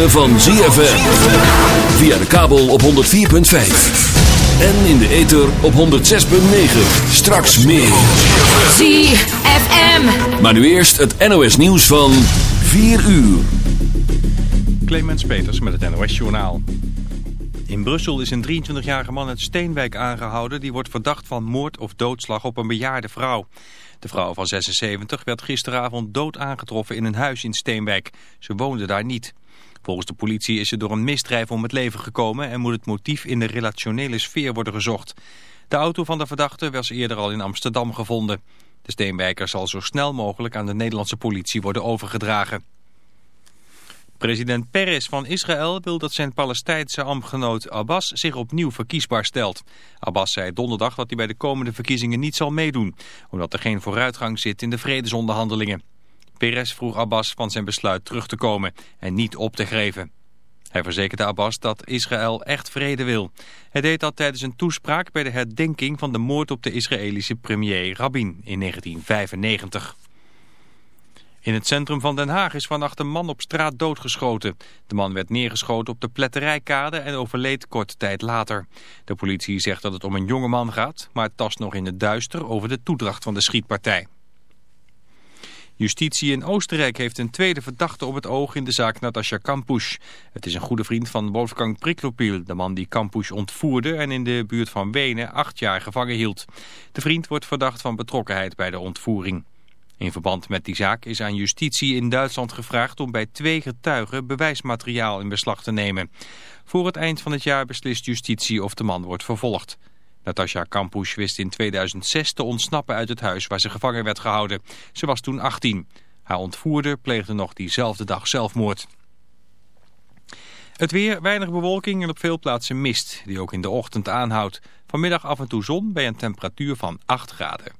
ritme van ZFM. Via de kabel op 104.5. En in de ether op 106.9. Straks meer. ZFM. Maar nu eerst het NOS nieuws van 4 uur. Clemens Peters met het NOS Journaal. In Brussel is een 23-jarige man uit Steenwijk aangehouden... die wordt verdacht van moord of doodslag op een bejaarde vrouw. De vrouw van 76 werd gisteravond dood aangetroffen in een huis in Steenwijk. Ze woonde daar niet. Volgens de politie is ze door een misdrijf om het leven gekomen... en moet het motief in de relationele sfeer worden gezocht. De auto van de verdachte was eerder al in Amsterdam gevonden. De Steenwijker zal zo snel mogelijk aan de Nederlandse politie worden overgedragen. President Peres van Israël wil dat zijn Palestijnse ambtgenoot Abbas zich opnieuw verkiesbaar stelt. Abbas zei donderdag dat hij bij de komende verkiezingen niet zal meedoen, omdat er geen vooruitgang zit in de vredesonderhandelingen. Peres vroeg Abbas van zijn besluit terug te komen en niet op te geven. Hij verzekerde Abbas dat Israël echt vrede wil. Hij deed dat tijdens een toespraak bij de herdenking van de moord op de Israëlische premier Rabin in 1995. In het centrum van Den Haag is vannacht een man op straat doodgeschoten. De man werd neergeschoten op de Pletterijkade en overleed korte tijd later. De politie zegt dat het om een jonge man gaat, maar tast nog in het duister over de toedracht van de schietpartij. Justitie in Oostenrijk heeft een tweede verdachte op het oog in de zaak Natasja Kampusch. Het is een goede vriend van Wolfgang Priklopil, de man die Kampusch ontvoerde en in de buurt van Wenen acht jaar gevangen hield. De vriend wordt verdacht van betrokkenheid bij de ontvoering. In verband met die zaak is aan justitie in Duitsland gevraagd om bij twee getuigen bewijsmateriaal in beslag te nemen. Voor het eind van het jaar beslist justitie of de man wordt vervolgd. Natasja Kampusch wist in 2006 te ontsnappen uit het huis waar ze gevangen werd gehouden. Ze was toen 18. Haar ontvoerder pleegde nog diezelfde dag zelfmoord. Het weer, weinig bewolking en op veel plaatsen mist, die ook in de ochtend aanhoudt. Vanmiddag af en toe zon bij een temperatuur van 8 graden.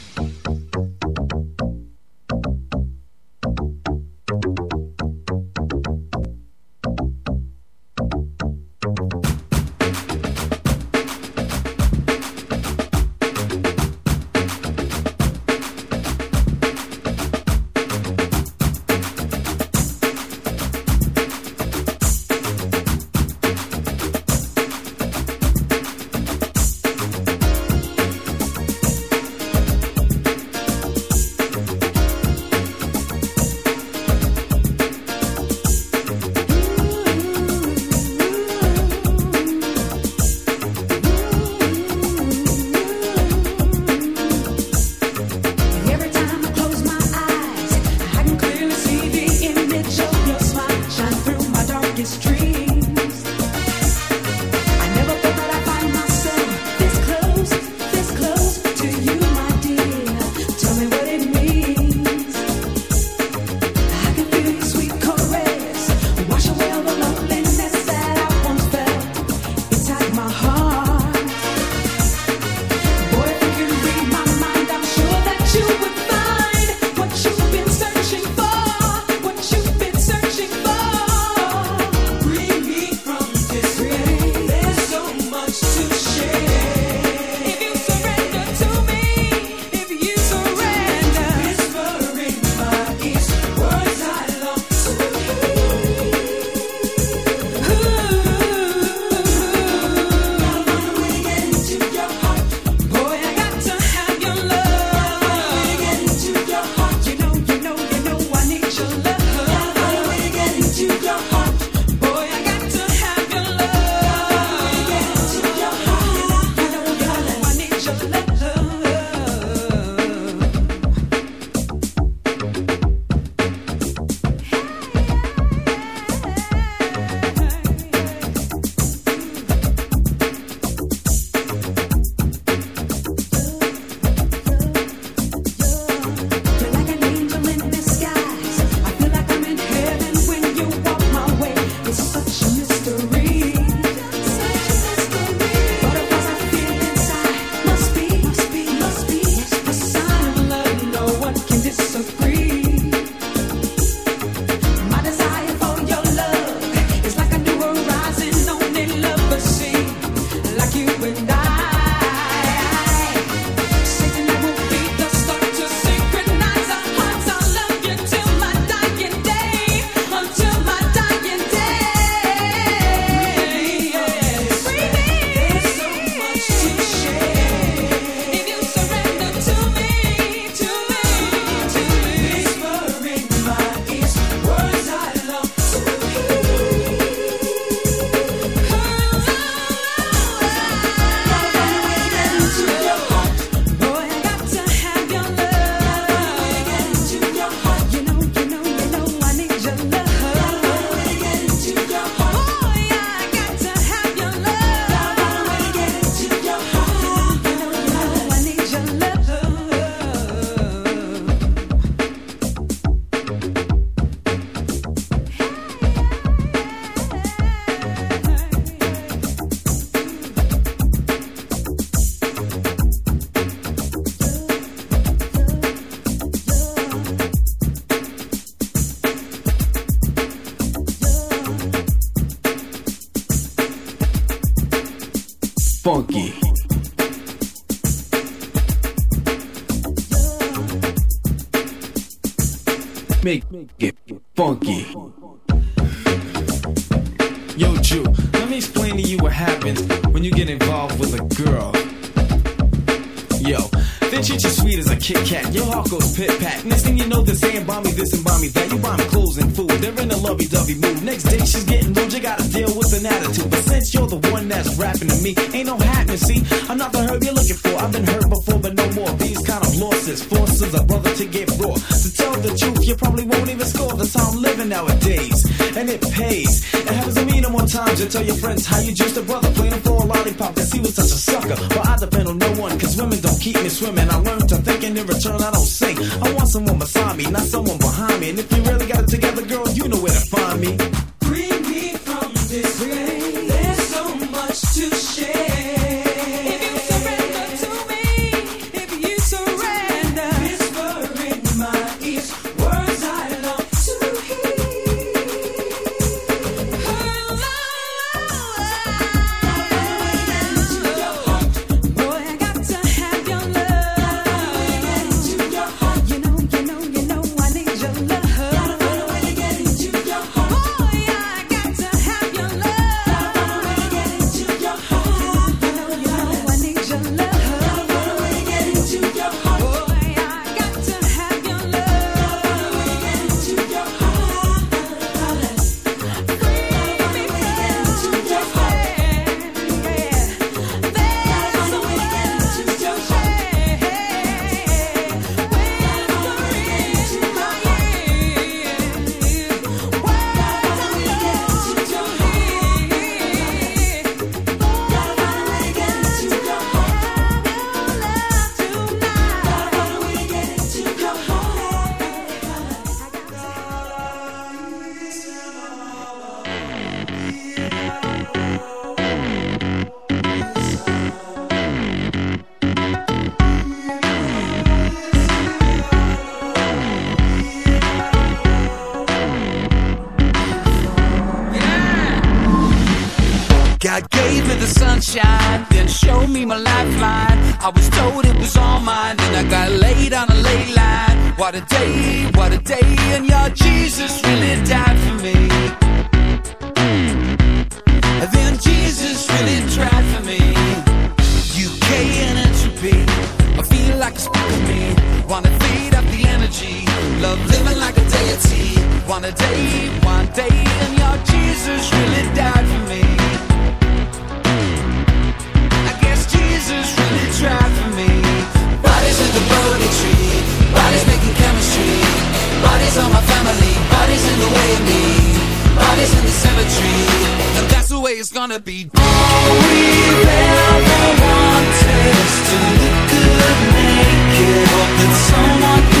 Love living like a deity. One a day, one day, and your Jesus really died for me. I guess Jesus really tried for me. Bodies in the Bodhi tree, bodies making chemistry. Bodies on my family, bodies in the way of me. Bodies in the cemetery, and that's the way it's gonna be. All we ever want is to look good naked, hope that someone.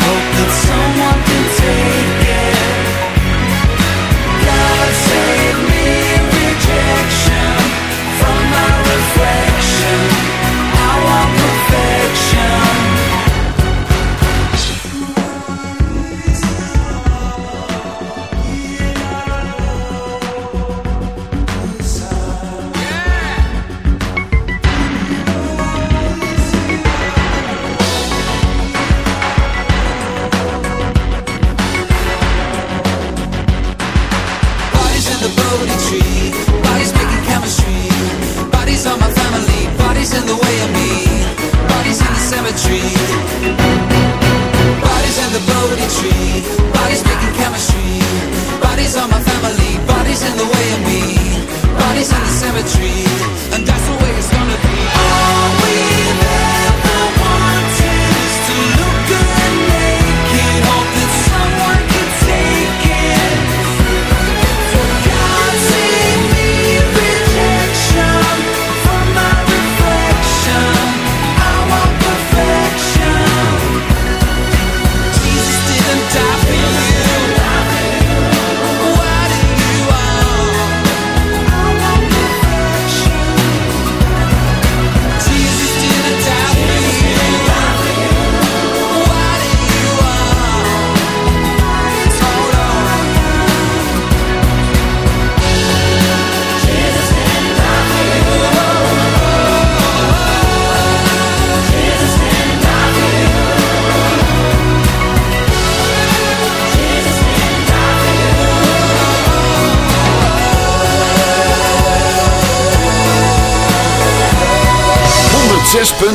It's so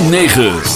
106.9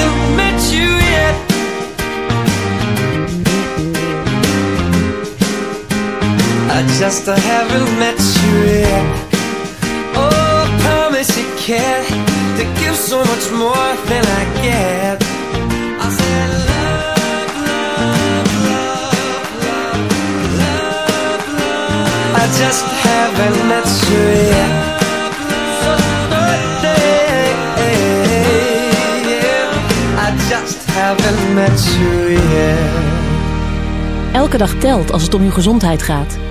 I just haven't met you yet. Oh, promise you can to give so much more than I get. I said love, love, love, love, love, love. I just haven't met you yet. So yeah. I just haven't met you yet. Elke dag telt als het om uw gezondheid gaat.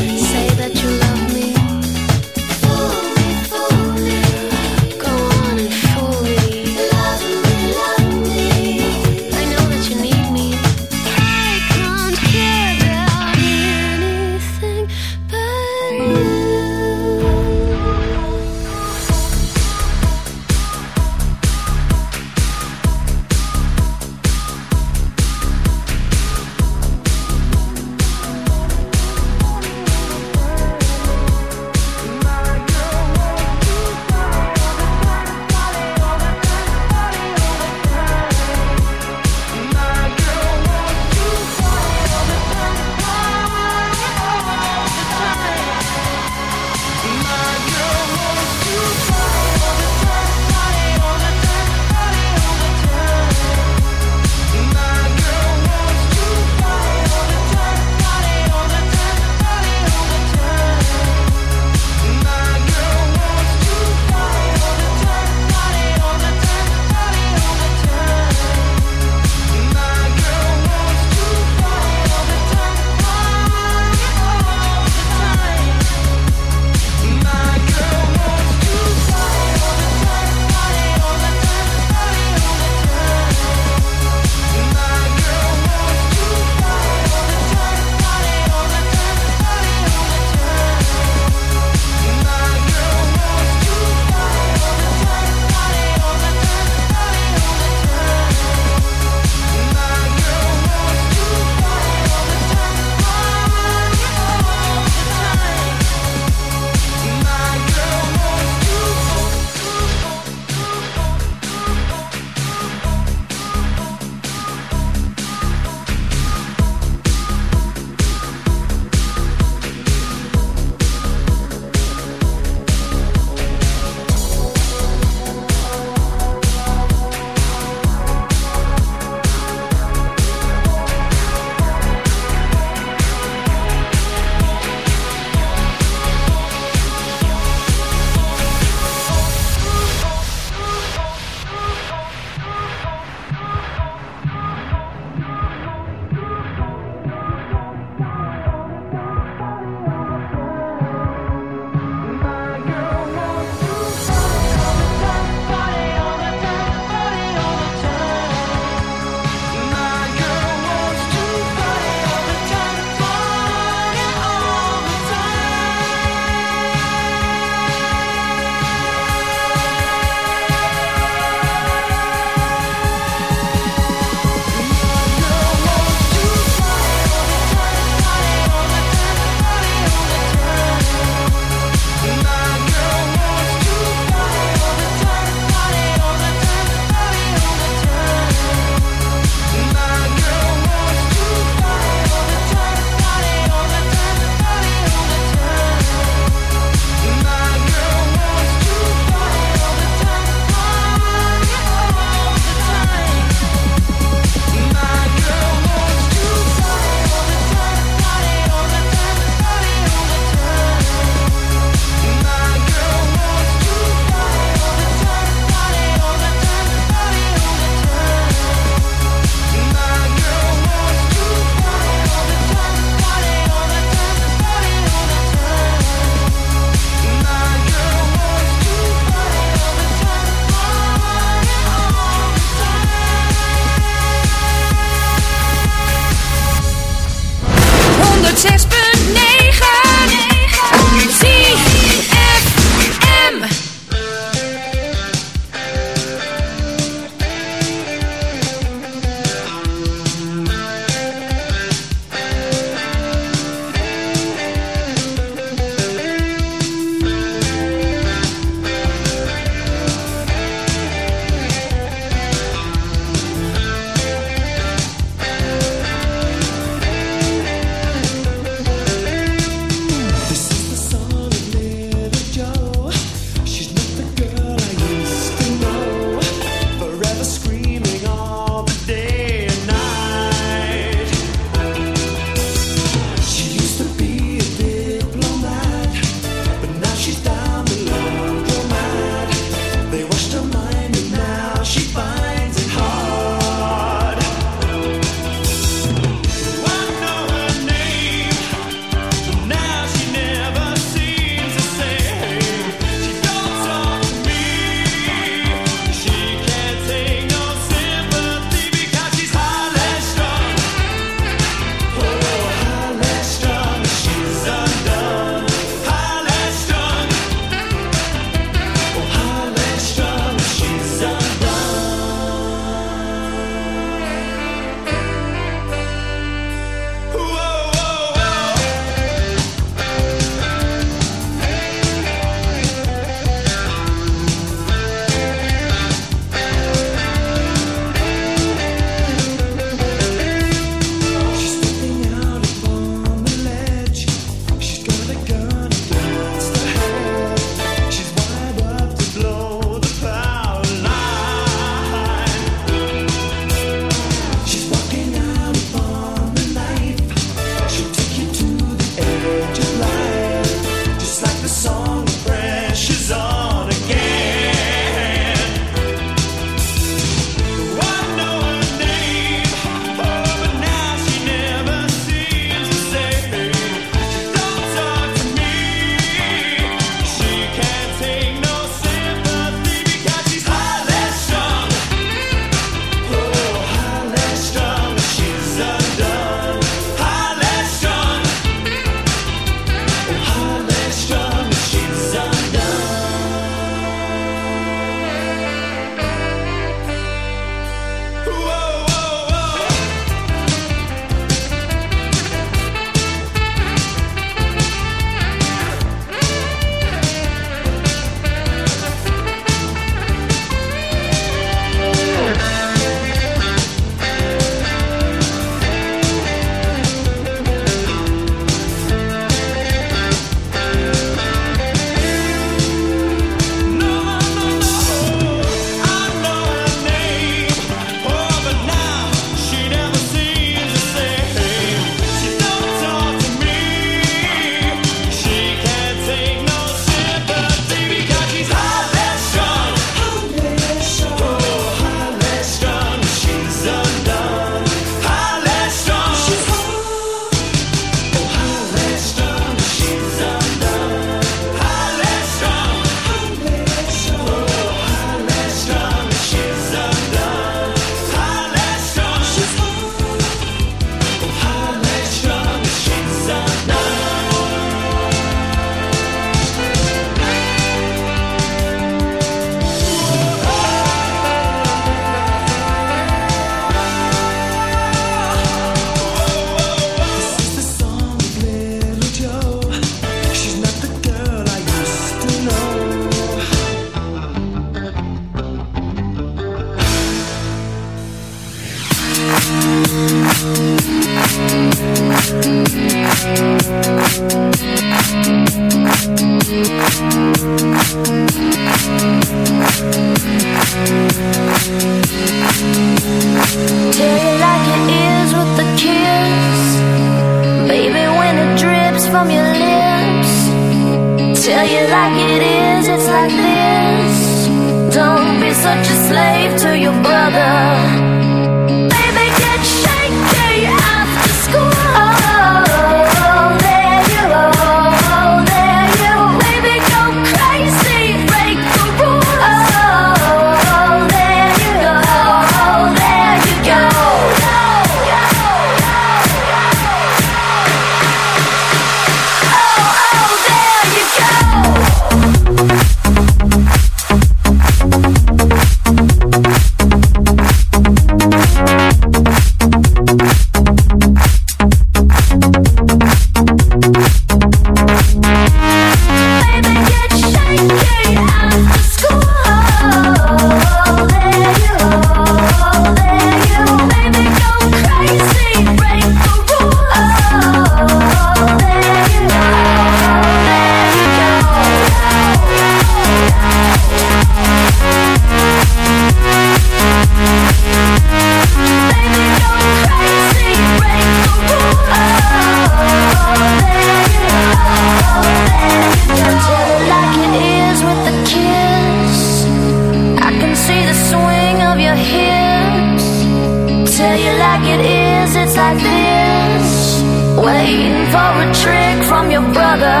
waiting for a trick from your brother.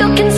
You can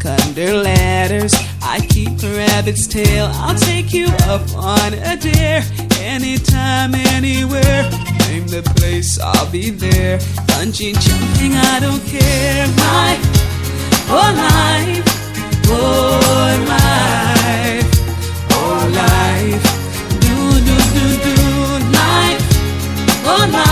cutting their ladders. I keep a rabbit's tail. I'll take you up on a dare anytime, anywhere. Name the place, I'll be there. Punching, jumping, I don't care. Life, oh life, oh life, oh life. Do do do do life, oh life.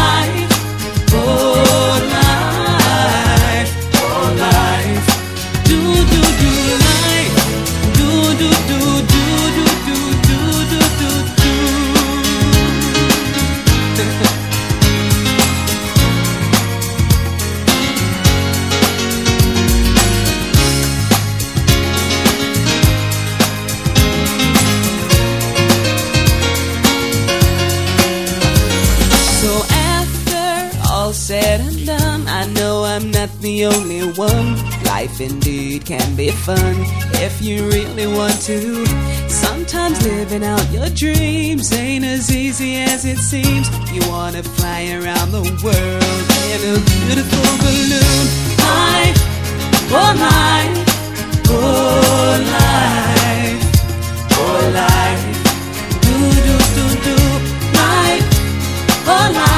life indeed can be fun if you really want to. Sometimes living out your dreams ain't as easy as it seems. You wanna fly around the world in a beautiful balloon. My, oh my, oh life, oh life, do do do do, life, oh life.